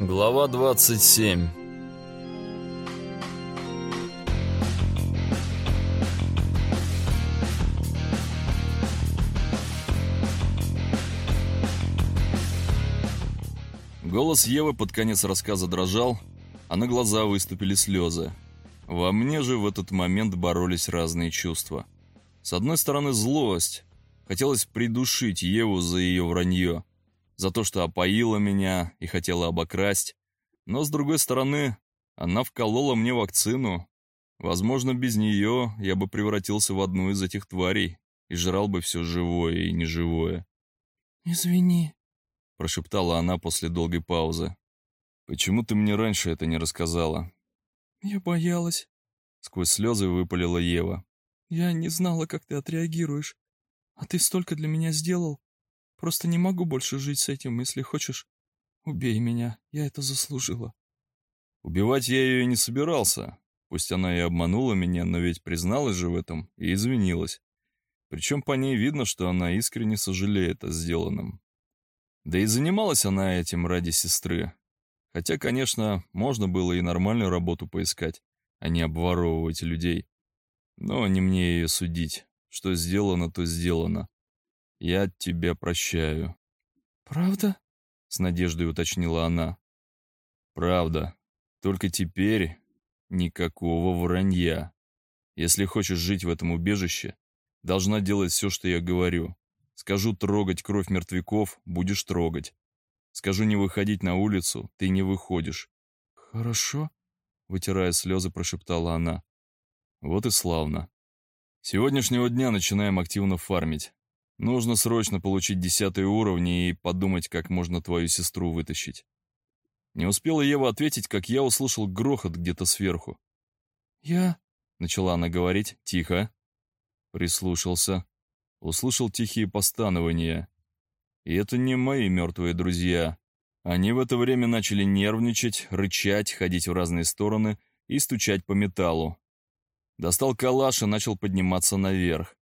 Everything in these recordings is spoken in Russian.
Глава 27 Голос Евы под конец рассказа дрожал, а на глаза выступили слезы. Во мне же в этот момент боролись разные чувства. С одной стороны злость. Хотелось придушить Еву за ее вранье за то, что опоила меня и хотела обокрасть. Но, с другой стороны, она вколола мне вакцину. Возможно, без нее я бы превратился в одну из этих тварей и жрал бы все живое и неживое. «Извини», — прошептала она после долгой паузы. «Почему ты мне раньше это не рассказала?» «Я боялась», — сквозь слезы выпалила Ева. «Я не знала, как ты отреагируешь. А ты столько для меня сделал. Просто не могу больше жить с этим, если хочешь. Убей меня, я это заслужила. Убивать я ее не собирался. Пусть она и обманула меня, но ведь призналась же в этом и извинилась. Причем по ней видно, что она искренне сожалеет о сделанном. Да и занималась она этим ради сестры. Хотя, конечно, можно было и нормальную работу поискать, а не обворовывать людей. Но не мне ее судить. Что сделано, то сделано. Я тебя прощаю». «Правда?» — с надеждой уточнила она. «Правда. Только теперь никакого вранья. Если хочешь жить в этом убежище, должна делать все, что я говорю. Скажу трогать кровь мертвяков, будешь трогать. Скажу не выходить на улицу, ты не выходишь». «Хорошо», — вытирая слезы, прошептала она. «Вот и славно. С сегодняшнего дня начинаем активно фармить. Нужно срочно получить десятые уровни и подумать, как можно твою сестру вытащить. Не успела Ева ответить, как я услышал грохот где-то сверху. «Я...» — начала она говорить, тихо. Прислушался. Услышал тихие постанования. И это не мои мертвые друзья. Они в это время начали нервничать, рычать, ходить в разные стороны и стучать по металлу. Достал калаш и начал подниматься наверх.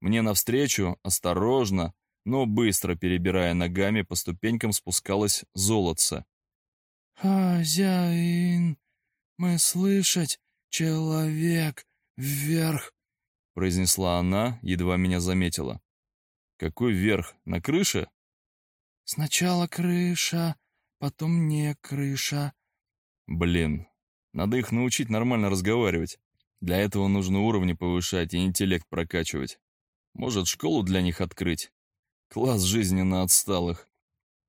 Мне навстречу, осторожно, но быстро перебирая ногами, по ступенькам спускалось золотце. «Хозяин, мы слышать, человек, вверх!» произнесла она, едва меня заметила. «Какой вверх? На крыше?» «Сначала крыша, потом не крыша». «Блин, надо их научить нормально разговаривать. Для этого нужно уровни повышать и интеллект прокачивать. Может, школу для них открыть? Класс жизненно отсталых.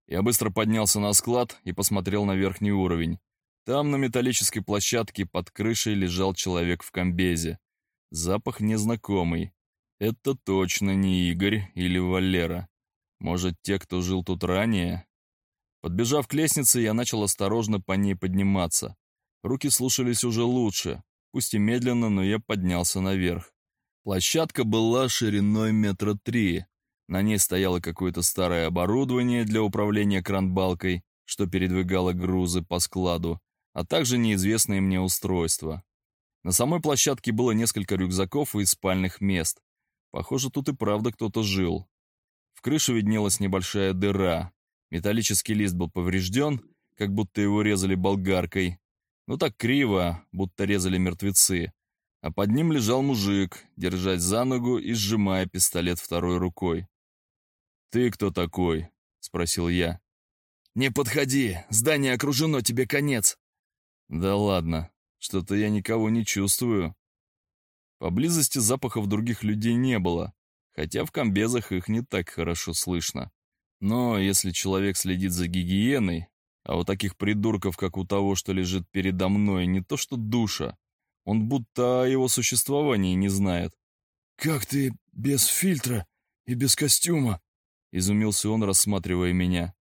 Я быстро поднялся на склад и посмотрел на верхний уровень. Там на металлической площадке под крышей лежал человек в комбезе. Запах незнакомый. Это точно не Игорь или Валера. Может, те, кто жил тут ранее? Подбежав к лестнице, я начал осторожно по ней подниматься. Руки слушались уже лучше. Пусть и медленно, но я поднялся наверх. Площадка была шириной метра три. На ней стояло какое-то старое оборудование для управления кранбалкой, что передвигало грузы по складу, а также неизвестные мне устройства. На самой площадке было несколько рюкзаков и спальных мест. Похоже, тут и правда кто-то жил. В крыше виднелась небольшая дыра. Металлический лист был поврежден, как будто его резали болгаркой. Ну так криво, будто резали мертвецы а под ним лежал мужик, держась за ногу и сжимая пистолет второй рукой. «Ты кто такой?» — спросил я. «Не подходи, здание окружено, тебе конец». «Да ладно, что-то я никого не чувствую». Поблизости запахов других людей не было, хотя в комбезах их не так хорошо слышно. Но если человек следит за гигиеной, а у таких придурков, как у того, что лежит передо мной, не то что душа, он будто о его существовании не знает. «Как ты без фильтра и без костюма?» — изумился он, рассматривая меня.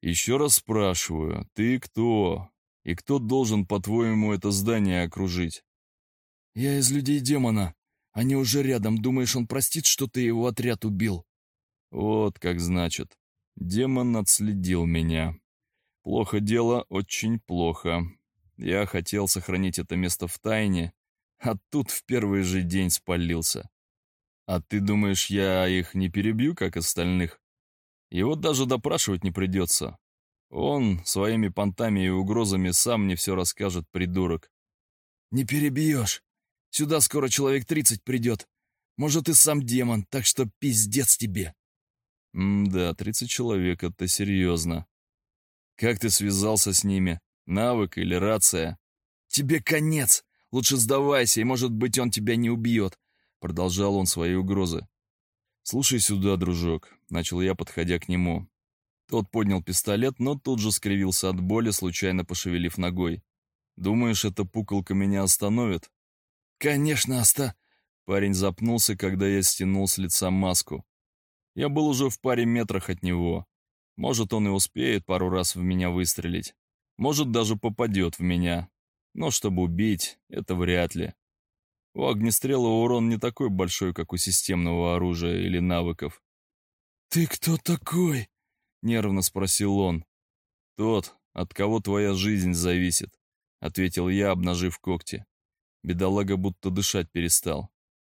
«Еще раз спрашиваю, ты кто? И кто должен, по-твоему, это здание окружить?» «Я из людей демона. Они уже рядом. Думаешь, он простит, что ты его отряд убил?» «Вот как значит. Демон отследил меня. Плохо дело, очень плохо. Я хотел сохранить это место в тайне, а тут в первый же день спалился. А ты думаешь, я их не перебью, как остальных? Его даже допрашивать не придется. Он своими понтами и угрозами сам мне все расскажет, придурок. «Не перебьешь. Сюда скоро человек тридцать придет. Может, и сам демон, так что пиздец тебе». М-да, тридцать человек, это серьезно. Как ты связался с ними? Навык или рация? Тебе конец. Лучше сдавайся, и, может быть, он тебя не убьет. Продолжал он свои угрозы. «Слушай сюда, дружок», — начал я, подходя к нему. Тот поднял пистолет, но тут же скривился от боли, случайно пошевелив ногой. «Думаешь, эта пуколка меня остановит?» «Конечно, оста...» Парень запнулся, когда я стянул с лица маску. Я был уже в паре метрах от него. Может, он и успеет пару раз в меня выстрелить. Может, даже попадет в меня. Но чтобы убить, это вряд ли. У огнестрела урон не такой большой, как у системного оружия или навыков. «Ты кто такой?» — нервно спросил он. «Тот, от кого твоя жизнь зависит», — ответил я, обнажив когти. Бедолага будто дышать перестал.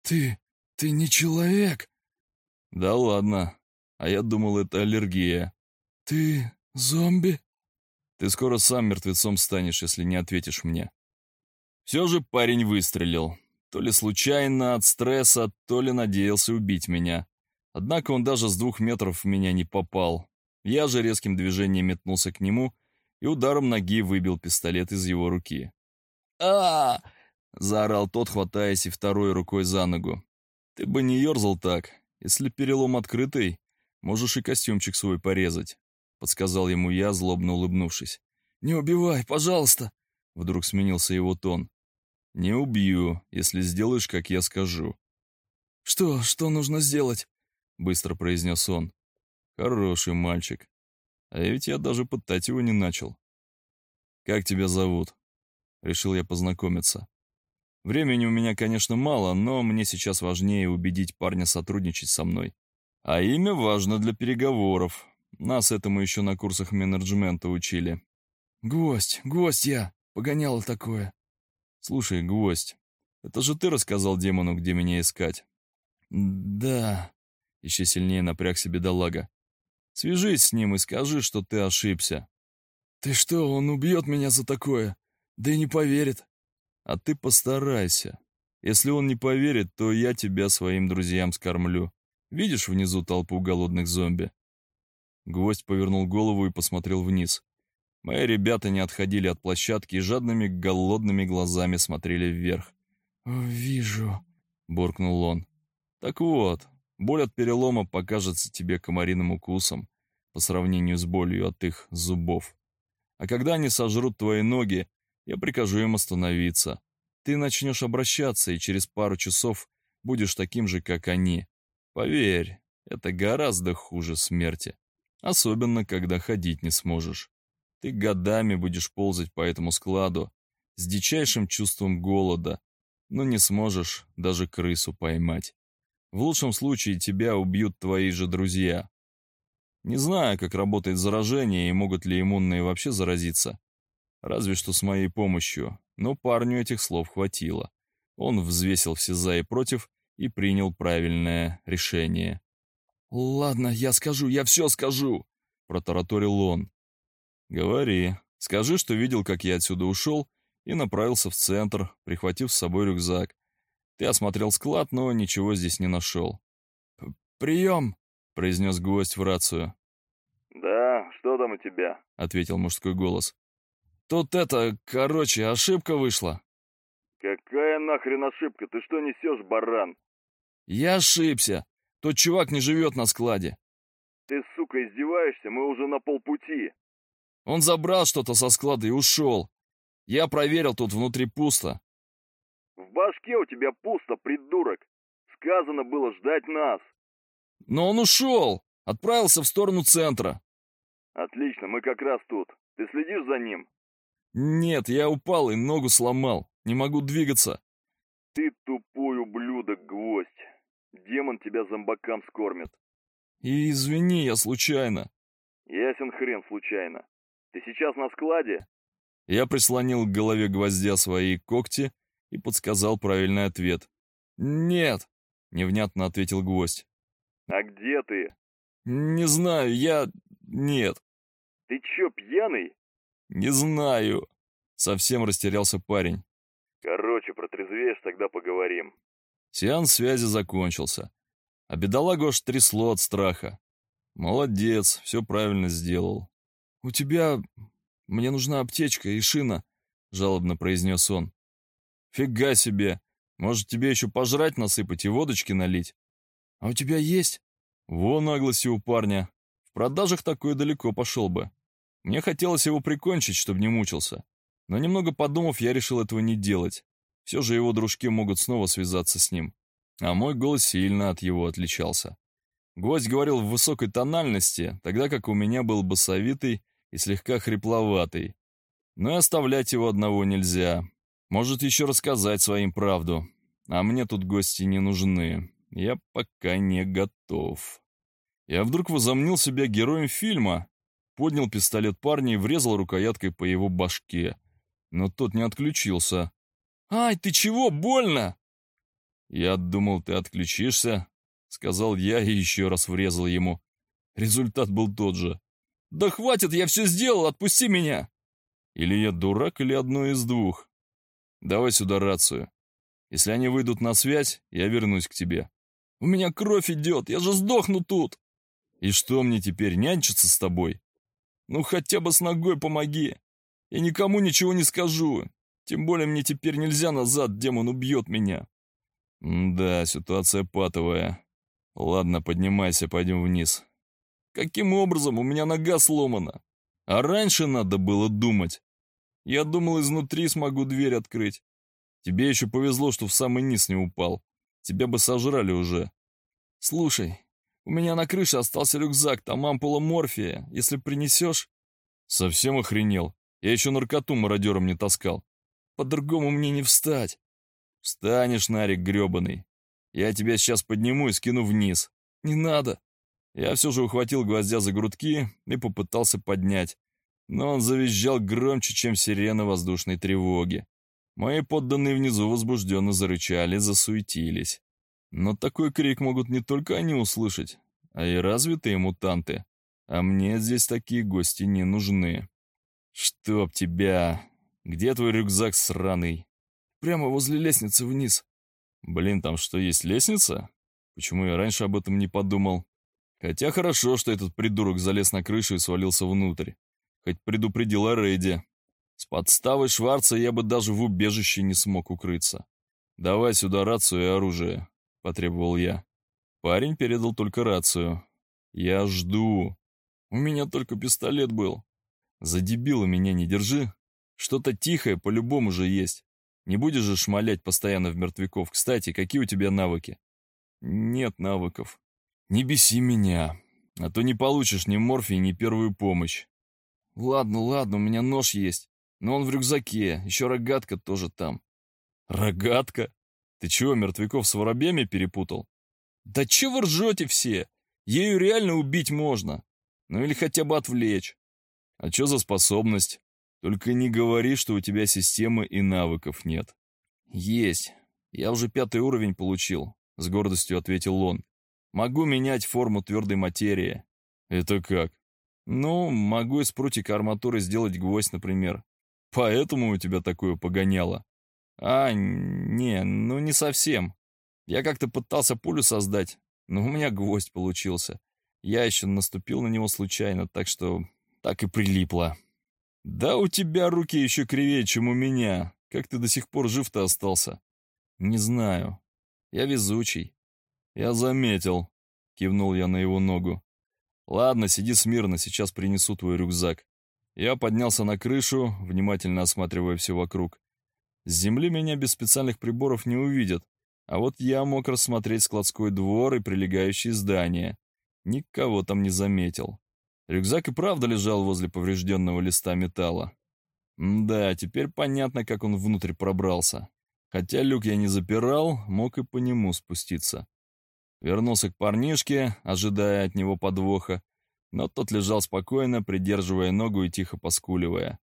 «Ты... ты не человек?» «Да ладно. А я думал, это аллергия». «Ты зомби?» «Ты скоро сам мертвецом станешь, если не ответишь мне». Все же парень выстрелил. То ли случайно от стресса, то ли надеялся убить меня. Однако он даже с двух метров в меня не попал. Я же резким движением метнулся к нему и ударом ноги выбил пистолет из его руки. а, заорал тот, хватаясь и второй рукой за ногу. «Ты бы не ерзал так. Если перелом открытый, можешь и костюмчик свой порезать», — подсказал ему я, злобно улыбнувшись. «Не убивай, пожалуйста!» Вдруг сменился его тон. «Не убью, если сделаешь, как я скажу». «Что, что нужно сделать?» — быстро произнес он. Хороший мальчик. А ведь я даже пытать его не начал. Как тебя зовут? Решил я познакомиться. Времени у меня, конечно, мало, но мне сейчас важнее убедить парня сотрудничать со мной. А имя важно для переговоров. Нас этому еще на курсах менеджмента учили. Гвоздь, гвоздь я, погоняло такое. Слушай, гвоздь, это же ты рассказал демону, где меня искать? Да. Еще сильнее напрягся бедолага. Свяжись с ним и скажи, что ты ошибся». «Ты что, он убьет меня за такое? Да и не поверит». «А ты постарайся. Если он не поверит, то я тебя своим друзьям скормлю. Видишь внизу толпу голодных зомби?» Гвоздь повернул голову и посмотрел вниз. Мои ребята не отходили от площадки и жадными голодными глазами смотрели вверх. «Вижу», — буркнул он. «Так вот, Боль от перелома покажется тебе комариным укусом по сравнению с болью от их зубов. А когда они сожрут твои ноги, я прикажу им остановиться. Ты начнешь обращаться, и через пару часов будешь таким же, как они. Поверь, это гораздо хуже смерти. Особенно, когда ходить не сможешь. Ты годами будешь ползать по этому складу с дичайшим чувством голода, но не сможешь даже крысу поймать. В лучшем случае тебя убьют твои же друзья. Не знаю, как работает заражение и могут ли иммунные вообще заразиться. Разве что с моей помощью, но парню этих слов хватило. Он взвесил все за и против и принял правильное решение. «Ладно, я скажу, я все скажу!» — протараторил он. «Говори. Скажи, что видел, как я отсюда ушел, и направился в центр, прихватив с собой рюкзак. Ты осмотрел склад, но ничего здесь не нашел. «Прием!» — произнес гость в рацию. «Да, что там у тебя?» — ответил мужской голос. «Тут это, короче, ошибка вышла». «Какая нахрен ошибка? Ты что несешь, баран?» «Я ошибся. Тот чувак не живет на складе». «Ты, сука, издеваешься? Мы уже на полпути». «Он забрал что-то со склада и ушел. Я проверил, тут внутри пусто. В башке у тебя пусто, придурок. Сказано было ждать нас. Но он ушел. Отправился в сторону центра. Отлично, мы как раз тут. Ты следишь за ним? Нет, я упал и ногу сломал. Не могу двигаться. Ты тупой ублюдок, гвоздь. Демон тебя зомбакам скормит. И извини, я случайно. Ясен хрен случайно. Ты сейчас на складе? Я прислонил к голове гвоздя свои когти и подсказал правильный ответ. «Нет», — невнятно ответил гвоздь. «А где ты?» «Не знаю, я... нет». Ты чё, пьяный? Не знаю. Совсем растерялся парень. Короче, протрезвеешь, тогда поговорим. Сеанс связи закончился. А бедолагу аж трясло от страха. Молодец, все правильно сделал. «У тебя... Мне нужна аптечка и шина», — жалобно произнес он. «Фига себе! Может, тебе еще пожрать насыпать и водочки налить? А у тебя есть?» Во наглости у парня. В продажах такое далеко пошел бы. Мне хотелось его прикончить, чтобы не мучился. Но немного подумав, я решил этого не делать. Все же его дружки могут снова связаться с ним. А мой голос сильно от его отличался. Гвоздь говорил в высокой тональности, тогда как у меня был басовитый и слегка хрипловатый. Но и оставлять его одного нельзя. Может еще рассказать своим правду. А мне тут гости не нужны. Я пока не готов. Я вдруг возомнил себя героем фильма, поднял пистолет парня и врезал рукояткой по его башке но тот не отключился. «Ай, ты чего, больно?» «Я думал, ты отключишься», — сказал я и еще раз врезал ему. Результат был тот же. «Да хватит, я все сделал, отпусти меня!» Или я дурак, или одно из двух. Давай сюда рацию. Если они выйдут на связь, я вернусь к тебе. У меня кровь идет, я же сдохну тут. И что мне теперь, нянчиться с тобой? Ну хотя бы с ногой помоги. Я никому ничего не скажу. Тем более мне теперь нельзя назад, демон убьет меня. да, ситуация патовая. Ладно, поднимайся, пойдем вниз. Каким образом? У меня нога сломана. А раньше надо было думать. Я думал, изнутри смогу дверь открыть. Тебе еще повезло, что в самый низ не упал. Тебя бы сожрали уже. Слушай, у меня на крыше остался рюкзак, там ампула морфия. Если принесешь... Совсем охренел. Я еще наркоту мародером не таскал. По-другому мне не встать. Встанешь, Нарик гребаный. Я тебя сейчас подниму и скину вниз. Не надо. Я все же ухватил гвоздя за грудки и попытался поднять. Но он завизжал громче, чем сирена воздушной тревоги. Мои подданные внизу возбужденно зарычали, засуетились. Но такой крик могут не только они услышать, а и развитые мутанты. А мне здесь такие гости не нужны. «Чтоб тебя! Где твой рюкзак сраный?» «Прямо возле лестницы вниз». «Блин, там что, есть лестница? Почему я раньше об этом не подумал?» Хотя хорошо, что этот придурок залез на крышу и свалился внутрь. Хоть предупредил о рейде. С подставой Шварца я бы даже в убежище не смог укрыться. «Давай сюда рацию и оружие», — потребовал я. Парень передал только рацию. «Я жду. У меня только пистолет был. За дебила меня не держи. Что-то тихое по-любому же есть. Не будешь же шмалять постоянно в мертвяков. Кстати, какие у тебя навыки? Нет навыков. Не беси меня, а то не получишь ни морфий, ни первую помощь. Ладно, ладно, у меня нож есть, но он в рюкзаке, еще рогатка тоже там. Рогатка? Ты чего, мертвяков с воробьями перепутал? Да чего вы ржете все? Ею реально убить можно. Ну или хотя бы отвлечь. А что за способность? Только не говори, что у тебя системы и навыков нет. Есть. Я уже пятый уровень получил, с гордостью ответил он. Могу менять форму твердой материи. Это как? Ну, могу из прутика арматуры сделать гвоздь, например. Поэтому у тебя такое погоняло. А, не, ну не совсем. Я как-то пытался пулю создать, но у меня гвоздь получился. Я еще наступил на него случайно, так что так и прилипла. «Да у тебя руки еще кривее, чем у меня. Как ты до сих пор жив-то остался?» «Не знаю. Я везучий». «Я заметил», — кивнул я на его ногу. «Ладно, сиди смирно, сейчас принесу твой рюкзак». Я поднялся на крышу, внимательно осматривая все вокруг. С земли меня без специальных приборов не увидят, а вот я мог рассмотреть складской двор и прилегающие здания. Никого там не заметил. Рюкзак и правда лежал возле поврежденного листа металла. да, теперь понятно, как он внутрь пробрался. Хотя люк я не запирал, мог и по нему спуститься. Вернулся к парнишке, ожидая от него подвоха, но тот лежал спокойно, придерживая ногу и тихо поскуливая.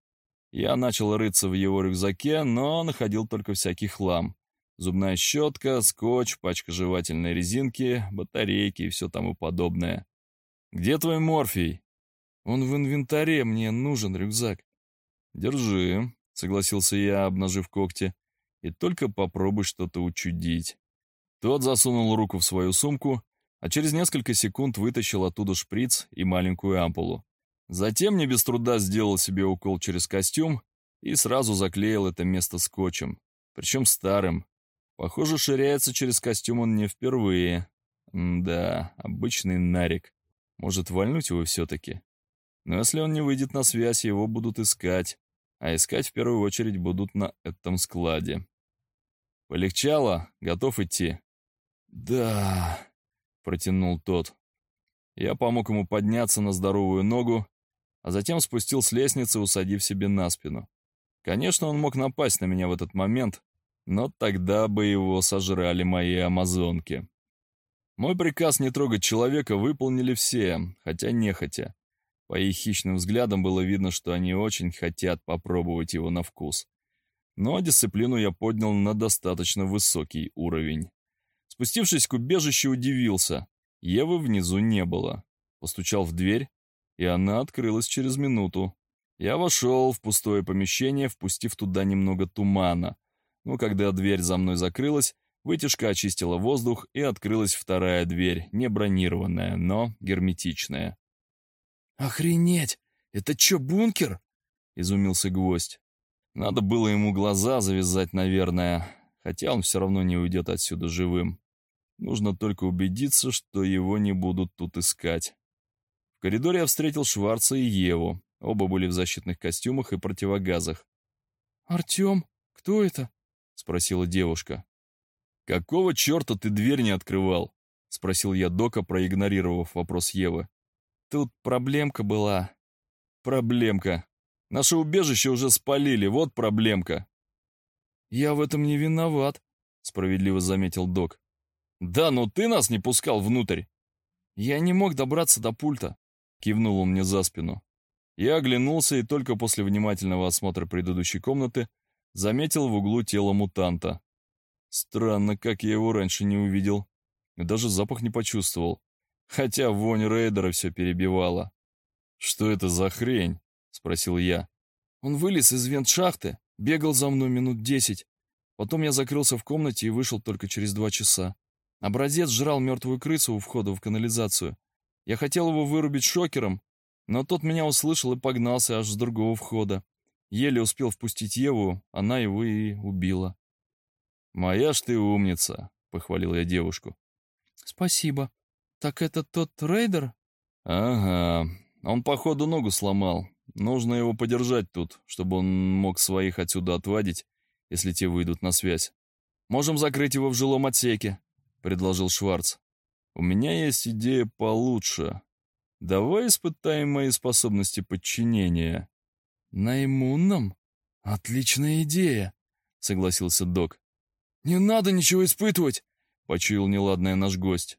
Я начал рыться в его рюкзаке, но находил только всякий хлам. Зубная щетка, скотч, пачка жевательной резинки, батарейки и все тому подобное. «Где твой морфий?» Он в инвентаре, мне нужен рюкзак. Держи, согласился я, обнажив когти, и только попробуй что-то учудить. Тот засунул руку в свою сумку, а через несколько секунд вытащил оттуда шприц и маленькую ампулу. Затем не без труда сделал себе укол через костюм и сразу заклеил это место скотчем, причем старым. Похоже, ширяется через костюм он не впервые. М да, обычный нарик. Может, вальнуть его все-таки? Но если он не выйдет на связь, его будут искать. А искать в первую очередь будут на этом складе. Полегчало? Готов идти? Да, протянул тот. Я помог ему подняться на здоровую ногу, а затем спустил с лестницы, усадив себе на спину. Конечно, он мог напасть на меня в этот момент, но тогда бы его сожрали мои амазонки. Мой приказ не трогать человека выполнили все, хотя нехотя. По их хищным взглядам было видно, что они очень хотят попробовать его на вкус. Но дисциплину я поднял на достаточно высокий уровень. Спустившись к убежищу, удивился. Евы внизу не было. Постучал в дверь, и она открылась через минуту. Я вошел в пустое помещение, впустив туда немного тумана. Но когда дверь за мной закрылась, вытяжка очистила воздух, и открылась вторая дверь, не бронированная, но герметичная. «Охренеть! Это чё, бункер?» — изумился гвоздь. Надо было ему глаза завязать, наверное, хотя он все равно не уйдет отсюда живым. Нужно только убедиться, что его не будут тут искать. В коридоре я встретил Шварца и Еву. Оба были в защитных костюмах и противогазах. «Артем, кто это?» — спросила девушка. «Какого черта ты дверь не открывал?» — спросил я Дока, проигнорировав вопрос Евы. «Тут проблемка была». «Проблемка. Наше убежище уже спалили, вот проблемка». «Я в этом не виноват», — справедливо заметил Док. «Да, но ты нас не пускал внутрь». «Я не мог добраться до пульта», — кивнул он мне за спину. Я оглянулся и только после внимательного осмотра предыдущей комнаты заметил в углу тело мутанта. Странно, как я его раньше не увидел. Даже запах не почувствовал. Хотя вонь рейдера все перебивала. «Что это за хрень?» — спросил я. Он вылез из вент-шахты, бегал за мной минут десять. Потом я закрылся в комнате и вышел только через два часа. Образец жрал мертвую крысу у входа в канализацию. Я хотел его вырубить шокером, но тот меня услышал и погнался аж с другого входа. Еле успел впустить Еву, она его и убила. «Моя ж ты умница», — похвалил я девушку. «Спасибо. Так это тот рейдер?» «Ага. Он, походу, ногу сломал. Нужно его подержать тут, чтобы он мог своих отсюда отвадить, если те выйдут на связь. Можем закрыть его в жилом отсеке. — предложил Шварц. «У меня есть идея получше. Давай испытаем мои способности подчинения». «На иммунном? Отличная идея», — согласился док. «Не надо ничего испытывать», — почуял неладное наш гость.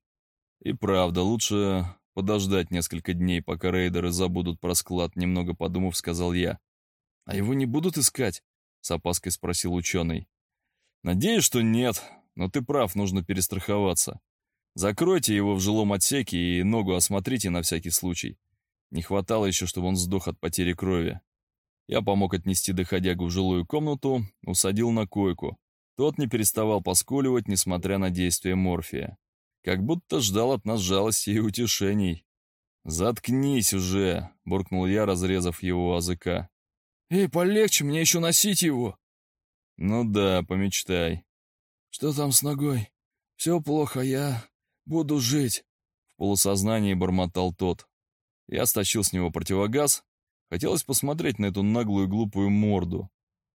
«И правда, лучше подождать несколько дней, пока рейдеры забудут про склад», — немного подумав, сказал я. «А его не будут искать?» — с опаской спросил ученый. «Надеюсь, что нет. Но ты прав, нужно перестраховаться. Закройте его в жилом отсеке и ногу осмотрите на всякий случай. Не хватало еще, чтобы он сдох от потери крови. Я помог отнести доходягу в жилую комнату, усадил на койку. Тот не переставал поскуливать, несмотря на действие морфия. Как будто ждал от нас жалости и утешений. «Заткнись уже!» — буркнул я, разрезав его языка. «Эй, полегче, мне еще носить его!» «Ну да, помечтай. «Что там с ногой? Все плохо, я буду жить», — в полусознании бормотал тот. Я стащил с него противогаз. Хотелось посмотреть на эту наглую глупую морду.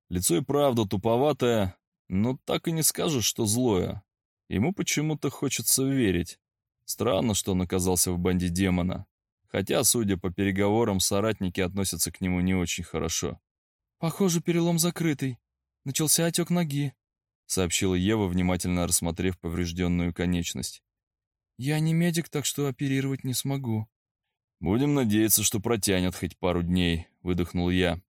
Лицо и правда туповатое, но так и не скажешь, что злое. Ему почему-то хочется верить. Странно, что он оказался в банде демона. Хотя, судя по переговорам, соратники относятся к нему не очень хорошо. «Похоже, перелом закрытый. Начался отек ноги», сообщила Ева, внимательно рассмотрев поврежденную конечность. «Я не медик, так что оперировать не смогу». «Будем надеяться, что протянет хоть пару дней», — выдохнул я.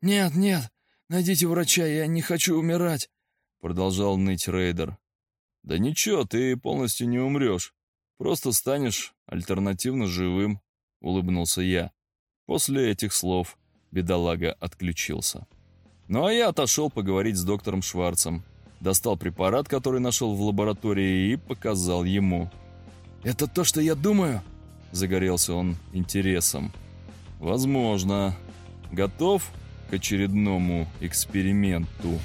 «Нет, нет, найдите врача, я не хочу умирать», — продолжал ныть Рейдер. «Да ничего, ты полностью не умрешь. Просто станешь альтернативно живым», — улыбнулся я. После этих слов бедолага отключился. Ну а я отошел поговорить с доктором Шварцем. Достал препарат, который нашел в лаборатории, и показал ему. «Это то, что я думаю?» Загорелся он интересом. «Возможно. Готов к очередному эксперименту?»